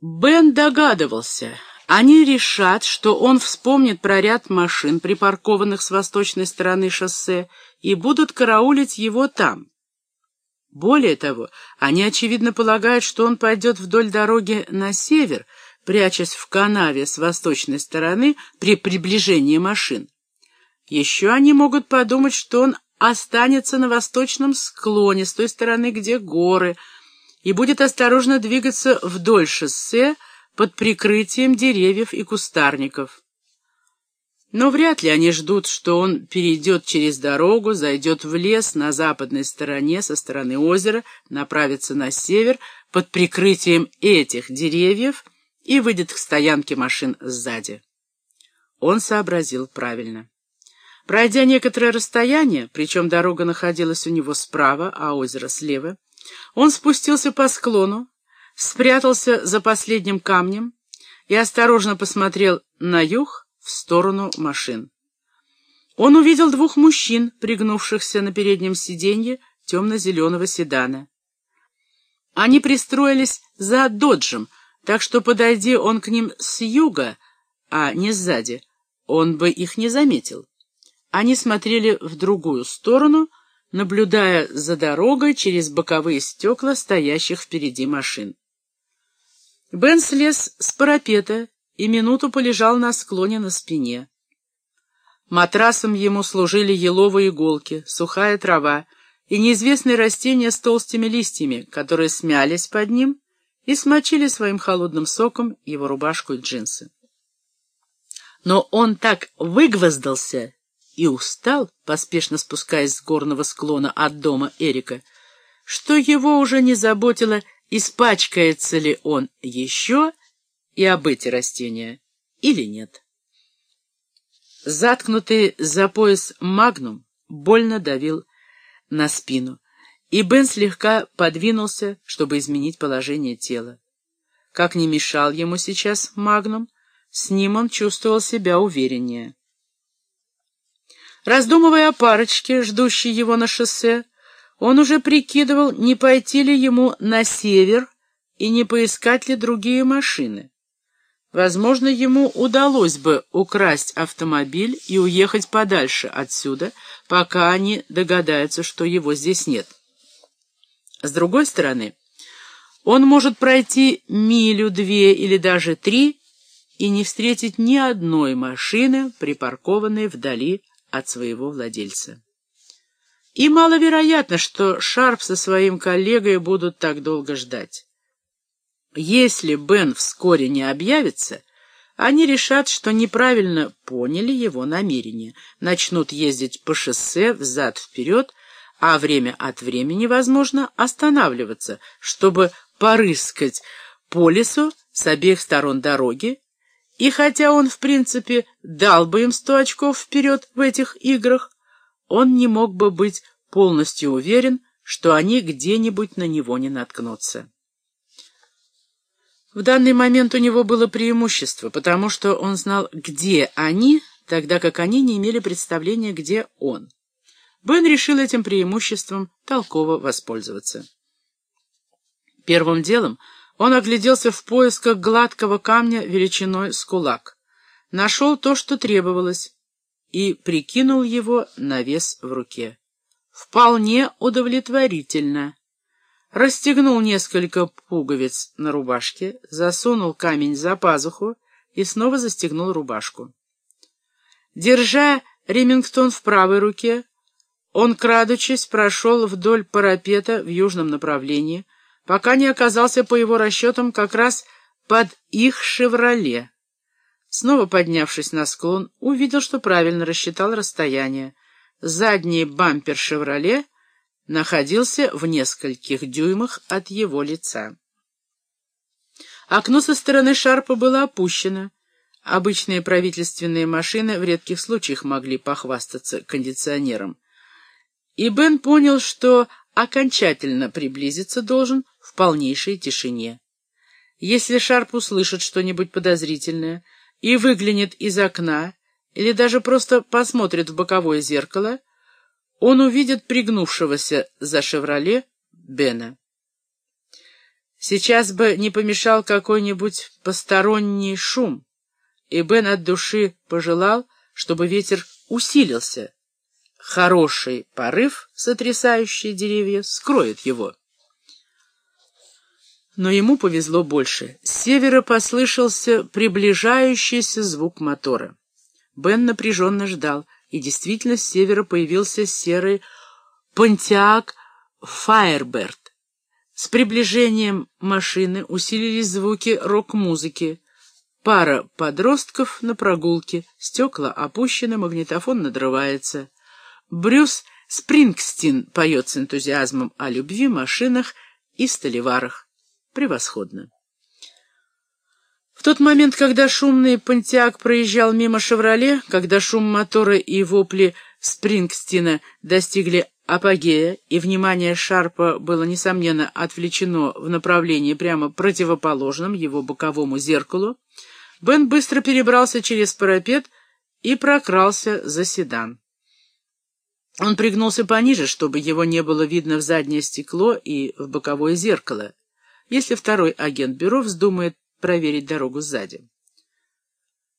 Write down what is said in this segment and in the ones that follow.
Бен догадывался. Они решат, что он вспомнит про ряд машин, припаркованных с восточной стороны шоссе, и будут караулить его там. Более того, они, очевидно, полагают, что он пойдет вдоль дороги на север, прячась в канаве с восточной стороны при приближении машин. Еще они могут подумать, что он останется на восточном склоне, с той стороны, где горы, и будет осторожно двигаться вдоль шоссе под прикрытием деревьев и кустарников. Но вряд ли они ждут, что он перейдет через дорогу, зайдет в лес на западной стороне, со стороны озера, направится на север под прикрытием этих деревьев и выйдет к стоянке машин сзади. Он сообразил правильно. Пройдя некоторое расстояние, причем дорога находилась у него справа, а озеро слева, он спустился по склону, спрятался за последним камнем и осторожно посмотрел на юг в сторону машин. Он увидел двух мужчин, пригнувшихся на переднем сиденье темно-зеленого седана. Они пристроились за доджем, так что, подойди он к ним с юга, а не сзади, он бы их не заметил. Они смотрели в другую сторону, наблюдая за дорогой через боковые стекла стоящих впереди машин. Бен слез с парапета и минуту полежал на склоне на спине. Матрасом ему служили еловые иголки, сухая трава и неизвестные растения с толстыми листьями, которые смялись под ним и смочили своим холодным соком его рубашку и джинсы. Но он так выгвоздался и устал, поспешно спускаясь с горного склона от дома Эрика, что его уже не заботило, испачкается ли он еще и об эти растения или нет. Заткнутый за пояс магнум больно давил на спину, и Бен слегка подвинулся, чтобы изменить положение тела. Как не мешал ему сейчас магнум, с ним он чувствовал себя увереннее. Раздумывая о парочке, ждущей его на шоссе, он уже прикидывал, не пойти ли ему на север и не поискать ли другие машины. Возможно, ему удалось бы украсть автомобиль и уехать подальше отсюда, пока они догадаются, что его здесь нет. С другой стороны, он может пройти милю, две или даже три и не встретить ни одной машины, припаркованной вдали от своего владельца. И маловероятно, что Шарп со своим коллегой будут так долго ждать. Если Бен вскоре не объявится, они решат, что неправильно поняли его намерение, начнут ездить по шоссе взад-вперед, а время от времени, возможно, останавливаться, чтобы порыскать по лесу с обеих сторон дороги и хотя он, в принципе, дал бы им сто очков вперед в этих играх, он не мог бы быть полностью уверен, что они где-нибудь на него не наткнутся. В данный момент у него было преимущество, потому что он знал, где они, тогда как они не имели представления, где он. Бен решил этим преимуществом толково воспользоваться. Первым делом он огляделся в поисках гладкого камня величиной с кулак. Нашел то, что требовалось, и прикинул его на вес в руке. Вполне удовлетворительно. Расстегнул несколько пуговиц на рубашке, засунул камень за пазуху и снова застегнул рубашку. Держа Ремингтон в правой руке, он, крадучись, прошел вдоль парапета в южном направлении, пока не оказался, по его расчетам, как раз под их «Шевроле». Снова поднявшись на склон, увидел, что правильно рассчитал расстояние. Задний бампер «Шевроле» находился в нескольких дюймах от его лица. Окно со стороны Шарпа было опущено. Обычные правительственные машины в редких случаях могли похвастаться кондиционером. И Бен понял, что окончательно приблизиться должен в полнейшей тишине. Если Шарп услышит что-нибудь подозрительное и выглянет из окна, или даже просто посмотрит в боковое зеркало, он увидит пригнувшегося за «Шевроле» Бена. Сейчас бы не помешал какой-нибудь посторонний шум, и Бен от души пожелал, чтобы ветер усилился. Хороший порыв, сотрясающий деревья, скроет его. Но ему повезло больше. С севера послышался приближающийся звук мотора. Бен напряженно ждал, и действительно с севера появился серый Понтиак Фаерберт. С приближением машины усилились звуки рок-музыки. Пара подростков на прогулке, стекла опущены, магнитофон надрывается. Брюс Спрингстин поет с энтузиазмом о любви, машинах и столеварах. Превосходно. В тот момент, когда шумный Понтиак проезжал мимо «Шевроле», когда шум мотора и вопли Спрингстина достигли апогея, и внимание Шарпа было, несомненно, отвлечено в направлении прямо противоположном его боковому зеркалу, Бен быстро перебрался через парапет и прокрался за седан. Он пригнулся пониже, чтобы его не было видно в заднее стекло и в боковое зеркало, если второй агент бюро вздумает проверить дорогу сзади.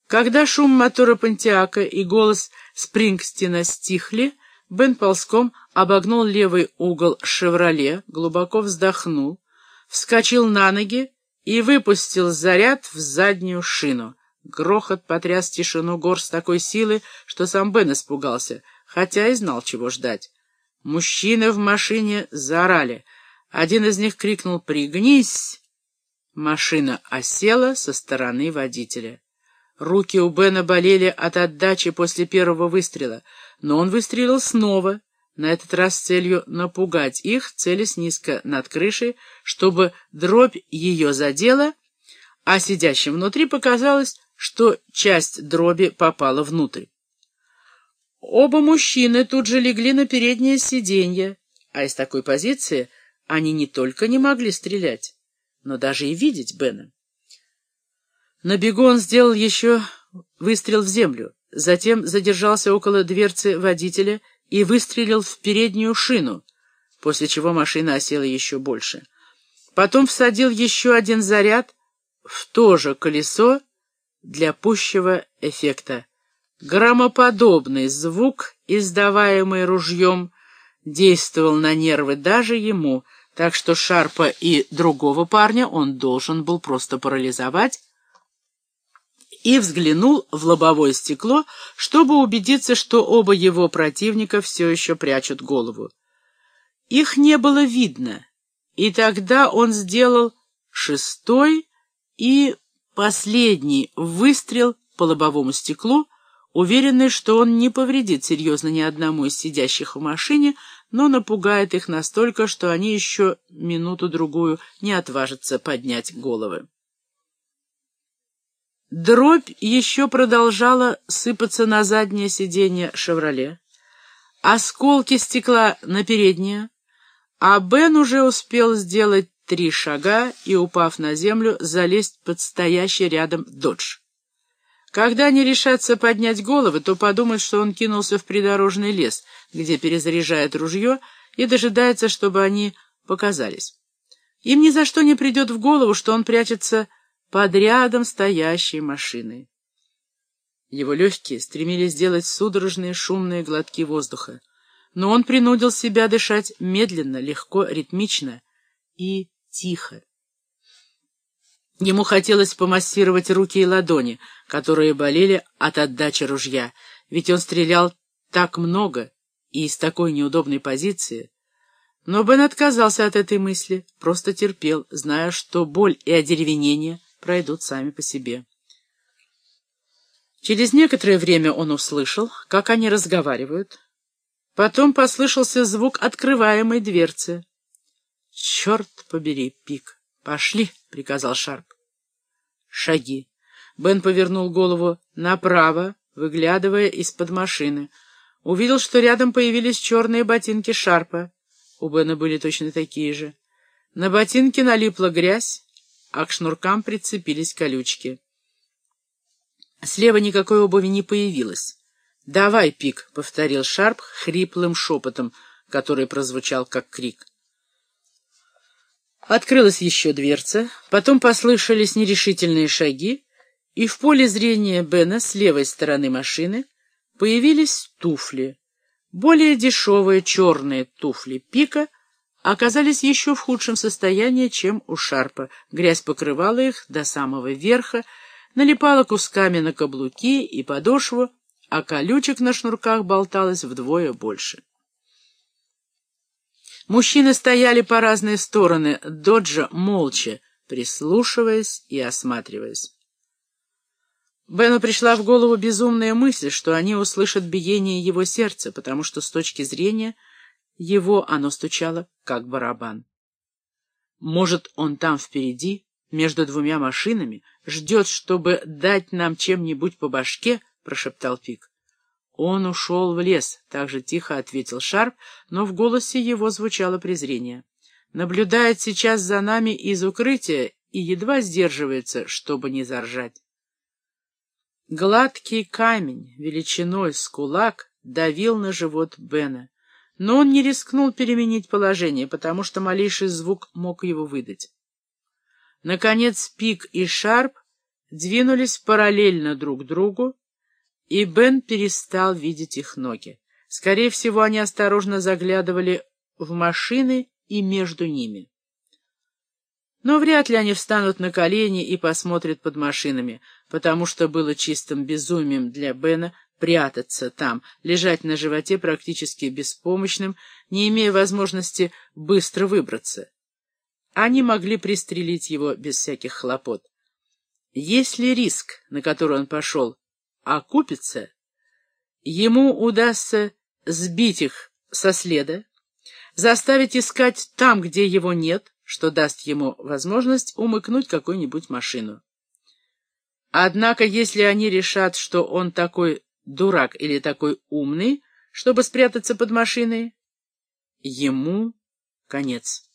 Когда шум мотора Пантиака и голос Спрингстина стихли, Бен ползком обогнул левый угол «Шевроле», глубоко вздохнул, вскочил на ноги и выпустил заряд в заднюю шину. Грохот потряс тишину гор с такой силой, что сам Бен испугался, хотя и знал, чего ждать. Мужчины в машине заорали. Один из них крикнул «Пригнись!». Машина осела со стороны водителя. Руки у Бена болели от отдачи после первого выстрела, но он выстрелил снова, на этот раз с целью напугать их, целясь низко над крышей, чтобы дробь ее задела, а сидящим внутри показалось, что часть дроби попала внутрь. Оба мужчины тут же легли на переднее сиденье, а из такой позиции они не только не могли стрелять, но даже и видеть Бена. На бегу он сделал еще выстрел в землю, затем задержался около дверцы водителя и выстрелил в переднюю шину, после чего машина осела еще больше. Потом всадил еще один заряд в то же колесо для пущего эффекта. Громоподобный звук, издаваемый ружьем, действовал на нервы даже ему, так что Шарпа и другого парня он должен был просто парализовать, и взглянул в лобовое стекло, чтобы убедиться, что оба его противника все еще прячут голову. Их не было видно, и тогда он сделал шестой и последний выстрел по лобовому стеклу, уверенный, что он не повредит серьезно ни одному из сидящих в машине, но напугает их настолько, что они еще минуту-другую не отважатся поднять головы. Дробь еще продолжала сыпаться на заднее сиденье «Шевроле», осколки стекла на переднее, а Бен уже успел сделать три шага и, упав на землю, залезть под стоящий рядом «Додж». Когда они решатся поднять головы, то подумают, что он кинулся в придорожный лес, где перезаряжает ружье, и дожидается, чтобы они показались. Им ни за что не придет в голову, что он прячется под рядом стоящей машиной. Его легкие стремились сделать судорожные шумные глотки воздуха, но он принудил себя дышать медленно, легко, ритмично и тихо. Ему хотелось помассировать руки и ладони, которые болели от отдачи ружья, ведь он стрелял так много и из такой неудобной позиции. Но Бен отказался от этой мысли, просто терпел, зная, что боль и одеревенение — пройдут сами по себе. Через некоторое время он услышал, как они разговаривают. Потом послышался звук открываемой дверцы. «Черт побери, Пик! Пошли!» — приказал Шарп. Шаги. Бен повернул голову направо, выглядывая из-под машины. Увидел, что рядом появились черные ботинки Шарпа. У Бена были точно такие же. На ботинке налипла грязь, а к шнуркам прицепились колючки. Слева никакой обуви не появилось. «Давай, Пик!» — повторил Шарп хриплым шепотом, который прозвучал как крик. Открылась еще дверца, потом послышались нерешительные шаги, и в поле зрения Бена с левой стороны машины появились туфли. Более дешевые черные туфли пика оказались еще в худшем состоянии, чем у Шарпа. Грязь покрывала их до самого верха, налипала кусками на каблуки и подошву, а колючек на шнурках болталось вдвое больше. Мужчины стояли по разные стороны доджа молча, прислушиваясь и осматриваясь. Бену пришла в голову безумная мысль, что они услышат биение его сердца, потому что с точки зрения его оно стучало, как барабан. Может, он там впереди, между двумя машинами, ждет, чтобы дать нам чем-нибудь по башке, — прошептал Пик. Он ушел в лес, — так же тихо ответил Шарп, но в голосе его звучало презрение. Наблюдает сейчас за нами из укрытия и едва сдерживается, чтобы не заржать. Гладкий камень, величиной с кулак, давил на живот Бена, но он не рискнул переменить положение, потому что малейший звук мог его выдать. Наконец Пик и Шарп двинулись параллельно друг другу, и Бен перестал видеть их ноги. Скорее всего, они осторожно заглядывали в машины и между ними. Но вряд ли они встанут на колени и посмотрят под машинами, потому что было чистым безумием для Бена прятаться там, лежать на животе практически беспомощным, не имея возможности быстро выбраться. Они могли пристрелить его без всяких хлопот. Если риск, на который он пошел, окупится, ему удастся сбить их со следа, заставить искать там, где его нет, что даст ему возможность умыкнуть какую-нибудь машину. Однако, если они решат, что он такой дурак или такой умный, чтобы спрятаться под машиной, ему конец.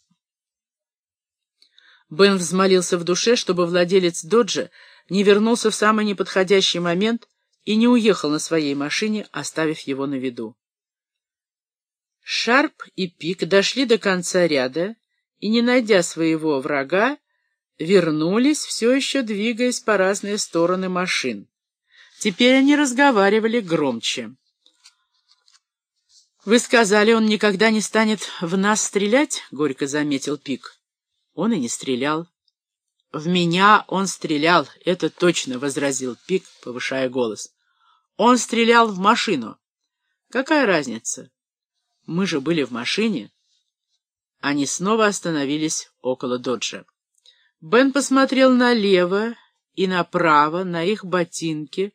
Бен взмолился в душе, чтобы владелец доджа не вернулся в самый неподходящий момент и не уехал на своей машине, оставив его на виду. Шарп и Пик дошли до конца ряда и, не найдя своего врага, вернулись, все еще двигаясь по разные стороны машин. Теперь они разговаривали громче. «Вы сказали, он никогда не станет в нас стрелять?» — горько заметил Пик. Он и не стрелял. «В меня он стрелял, это точно», — возразил Пик, повышая голос. «Он стрелял в машину. Какая разница? Мы же были в машине». Они снова остановились около доджа. Бен посмотрел налево и направо, на их ботинки,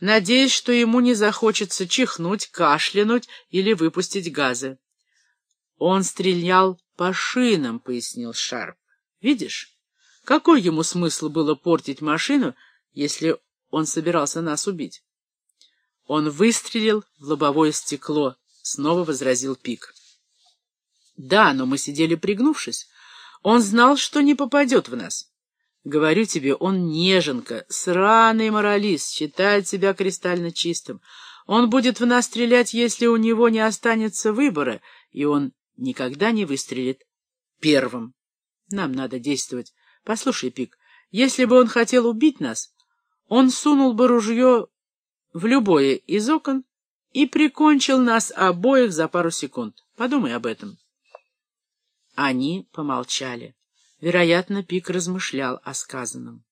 надеясь, что ему не захочется чихнуть, кашлянуть или выпустить газы. «Он стрелял по шинам», — пояснил Шарп. «Видишь, какой ему смысл было портить машину, если он собирался нас убить?» Он выстрелил в лобовое стекло, — снова возразил Пик. «Да, но мы сидели пригнувшись». Он знал, что не попадет в нас. Говорю тебе, он неженка, сраный моралист, считает себя кристально чистым. Он будет в нас стрелять, если у него не останется выбора, и он никогда не выстрелит первым. Нам надо действовать. Послушай, Пик, если бы он хотел убить нас, он сунул бы ружье в любое из окон и прикончил нас обоих за пару секунд. Подумай об этом. Они помолчали. Вероятно, Пик размышлял о сказанном.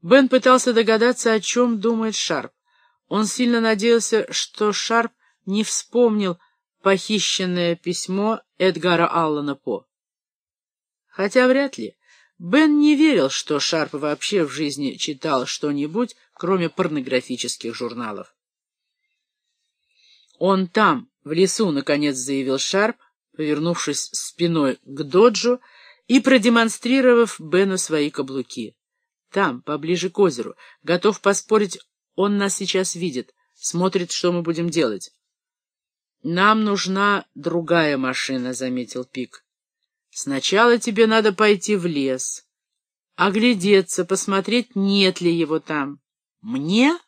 Бен пытался догадаться, о чем думает Шарп. Он сильно надеялся, что Шарп не вспомнил похищенное письмо Эдгара Аллана По. Хотя вряд ли. Бен не верил, что Шарп вообще в жизни читал что-нибудь, кроме порнографических журналов. «Он там, в лесу», — наконец заявил Шарп, повернувшись спиной к доджу и продемонстрировав Бену свои каблуки. Там, поближе к озеру, готов поспорить, он нас сейчас видит, смотрит, что мы будем делать. «Нам нужна другая машина», — заметил Пик. «Сначала тебе надо пойти в лес, оглядеться, посмотреть, нет ли его там». «Мне?»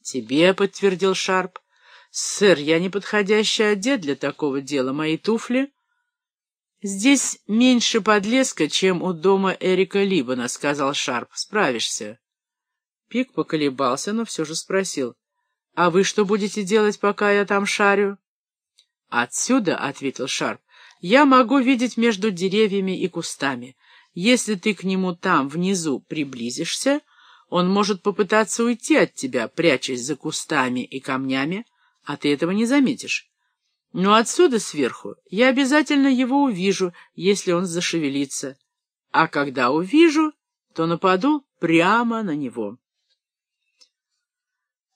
«Тебе», — подтвердил Шарп. «Сэр, я не подходящий одет для такого дела. Мои туфли...» «Здесь меньше подлеска, чем у дома Эрика Либана», — сказал Шарп. «Справишься». Пик поколебался, но все же спросил. «А вы что будете делать, пока я там шарю?» «Отсюда», — ответил Шарп, — «я могу видеть между деревьями и кустами. Если ты к нему там, внизу, приблизишься, он может попытаться уйти от тебя, прячась за кустами и камнями, а ты этого не заметишь. Но отсюда сверху я обязательно его увижу, если он зашевелится. А когда увижу, то нападу прямо на него.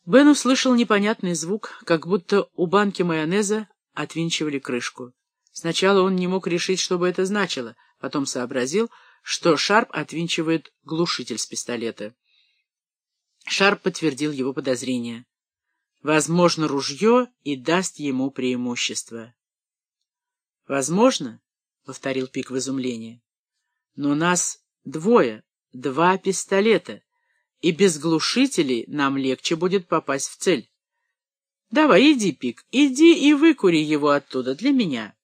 Бен услышал непонятный звук, как будто у банки майонеза отвинчивали крышку. Сначала он не мог решить, что бы это значило, потом сообразил, что Шарп отвинчивает глушитель с пистолета. Шарп подтвердил его подозрения. Возможно, ружье и даст ему преимущество. «Возможно?» — повторил Пик в изумлении. «Но нас двое, два пистолета, и без глушителей нам легче будет попасть в цель. Давай, иди, Пик, иди и выкури его оттуда для меня».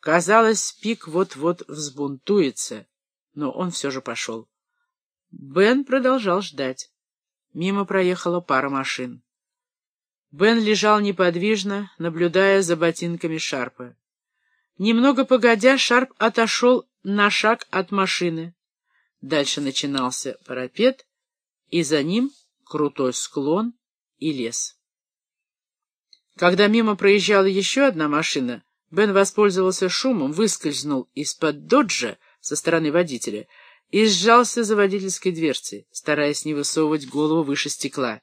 Казалось, Пик вот-вот взбунтуется, но он все же пошел. Бен продолжал ждать. Мимо проехала пара машин. Бен лежал неподвижно, наблюдая за ботинками Шарпа. Немного погодя, Шарп отошел на шаг от машины. Дальше начинался парапет, и за ним крутой склон и лес. Когда мимо проезжала еще одна машина, Бен воспользовался шумом, выскользнул из-под доджа со стороны водителя и сжался за водительской дверцей, стараясь не высовывать голову выше стекла.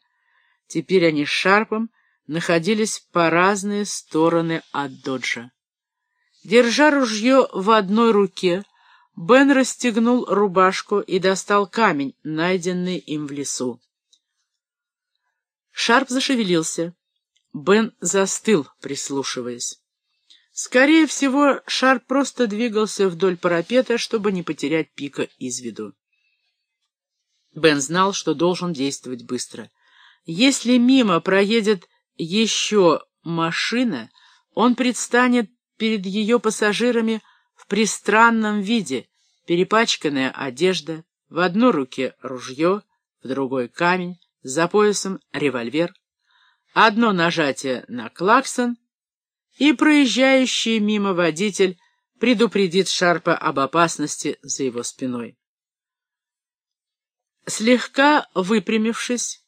Теперь они с Шарпом находились по разные стороны от доджа. Держа ружье в одной руке, Бен расстегнул рубашку и достал камень, найденный им в лесу. Шарп зашевелился. Бен застыл, прислушиваясь. Скорее всего, Шарп просто двигался вдоль парапета, чтобы не потерять пика из виду. Бен знал, что должен действовать быстро. Если мимо проедет еще машина, он предстанет перед ее пассажирами в пристранном виде, перепачканная одежда, в одной руке ружье, в другой камень, за поясом револьвер, одно нажатие на клаксон, и проезжающий мимо водитель предупредит Шарпа об опасности за его спиной. Слегка выпрямившись,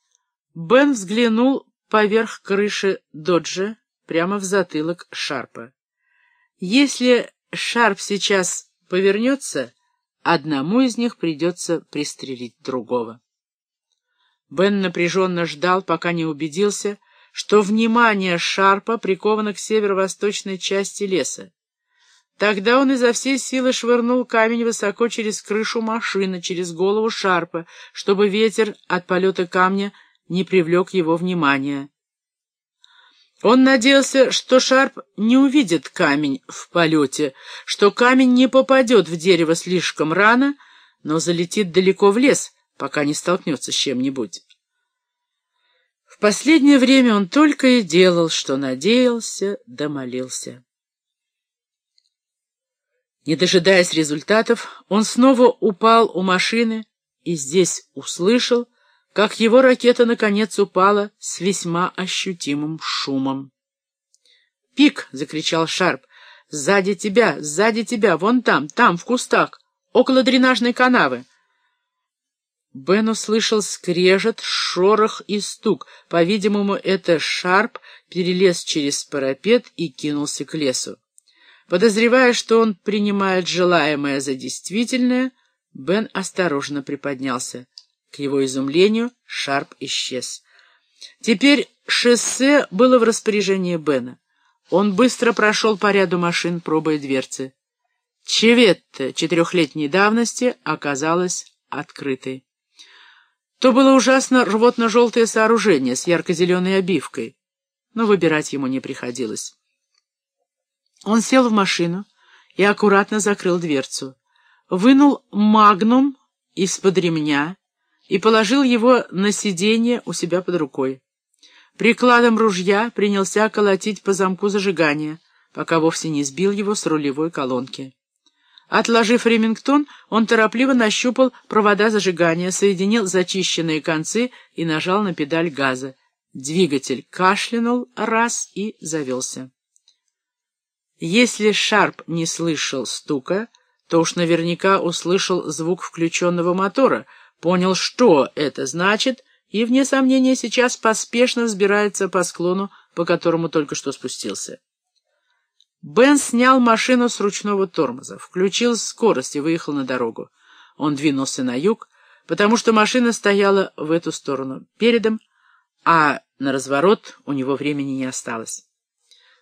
Бен взглянул поверх крыши доджа прямо в затылок Шарпа. Если Шарп сейчас повернется, одному из них придется пристрелить другого. Бен напряженно ждал, пока не убедился, что внимание Шарпа приковано к северо-восточной части леса. Тогда он изо всей силы швырнул камень высоко через крышу машины, через голову Шарпа, чтобы ветер от полета камня не привлек его внимания. Он надеялся, что Шарп не увидит камень в полете, что камень не попадет в дерево слишком рано, но залетит далеко в лес, пока не столкнется с чем-нибудь. Последнее время он только и делал, что надеялся да молился. Не дожидаясь результатов, он снова упал у машины и здесь услышал, как его ракета наконец упала с весьма ощутимым шумом. «Пик!» — закричал Шарп. «Сзади тебя! Сзади тебя! Вон там! Там, в кустах! Около дренажной канавы!» Бен услышал скрежет, шорох и стук. По-видимому, это Шарп перелез через парапет и кинулся к лесу. Подозревая, что он принимает желаемое за действительное, Бен осторожно приподнялся. К его изумлению Шарп исчез. Теперь шоссе было в распоряжении Бена. Он быстро прошел по ряду машин, пробуя дверцы. Чеветта четырехлетней давности оказалась открытой. То было ужасно рвотно-желтое сооружение с ярко-зеленой обивкой, но выбирать ему не приходилось. Он сел в машину и аккуратно закрыл дверцу. Вынул магнум из-под ремня и положил его на сиденье у себя под рукой. Прикладом ружья принялся колотить по замку зажигания, пока вовсе не сбил его с рулевой колонки. Отложив ремингтон, он торопливо нащупал провода зажигания, соединил зачищенные концы и нажал на педаль газа. Двигатель кашлянул раз и завелся. Если Шарп не слышал стука, то уж наверняка услышал звук включенного мотора, понял, что это значит, и, вне сомнения, сейчас поспешно взбирается по склону, по которому только что спустился. Бен снял машину с ручного тормоза, включил скорость и выехал на дорогу. Он двинулся на юг, потому что машина стояла в эту сторону передом, а на разворот у него времени не осталось.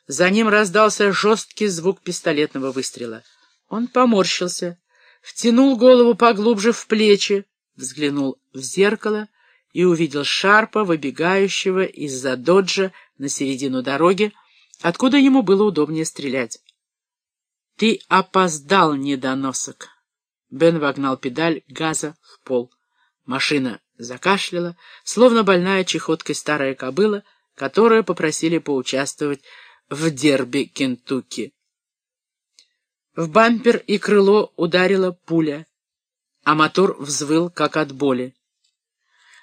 За ним раздался жесткий звук пистолетного выстрела. Он поморщился, втянул голову поглубже в плечи, взглянул в зеркало и увидел Шарпа, выбегающего из-за доджа на середину дороги, откуда ему было удобнее стрелять. «Ты опоздал, недоносок!» Бен вогнал педаль газа в пол. Машина закашляла, словно больная чехоткой старая кобыла, которую попросили поучаствовать в дерби Кентукки. В бампер и крыло ударила пуля, а мотор взвыл, как от боли.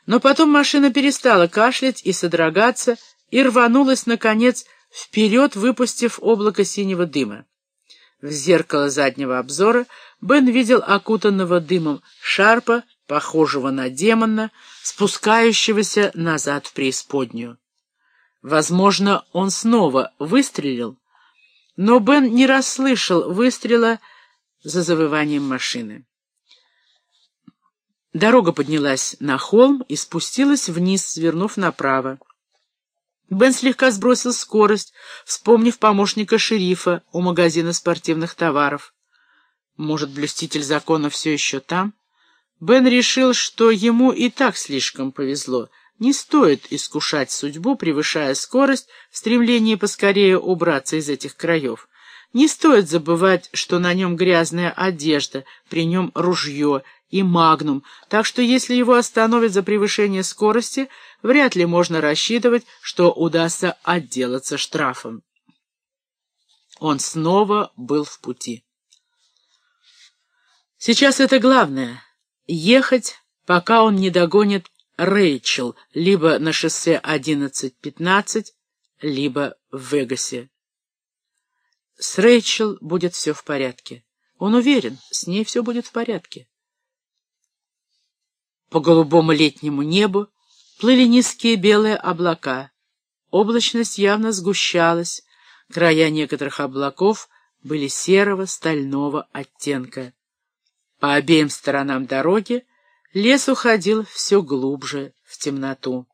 Но потом машина перестала кашлять и содрогаться, и рванулась, наконец, вперед, выпустив облако синего дыма. В зеркало заднего обзора Бен видел окутанного дымом шарпа, похожего на демона, спускающегося назад в преисподнюю. Возможно, он снова выстрелил, но Бен не расслышал выстрела за завыванием машины. Дорога поднялась на холм и спустилась вниз, свернув направо. Бен слегка сбросил скорость, вспомнив помощника шерифа у магазина спортивных товаров. Может, блюститель закона все еще там? Бен решил, что ему и так слишком повезло — не стоит искушать судьбу, превышая скорость в стремлении поскорее убраться из этих краев. Не стоит забывать, что на нем грязная одежда, при нем ружье и магнум, так что если его остановят за превышение скорости, вряд ли можно рассчитывать, что удастся отделаться штрафом. Он снова был в пути. Сейчас это главное — ехать, пока он не догонит Рэйчел либо на шоссе 1115, либо в Вегасе. С Рэйчел будет все в порядке. Он уверен, с ней все будет в порядке. По голубому летнему небу плыли низкие белые облака. Облачность явно сгущалась, края некоторых облаков были серого стального оттенка. По обеим сторонам дороги Лес уходил все глубже в темноту.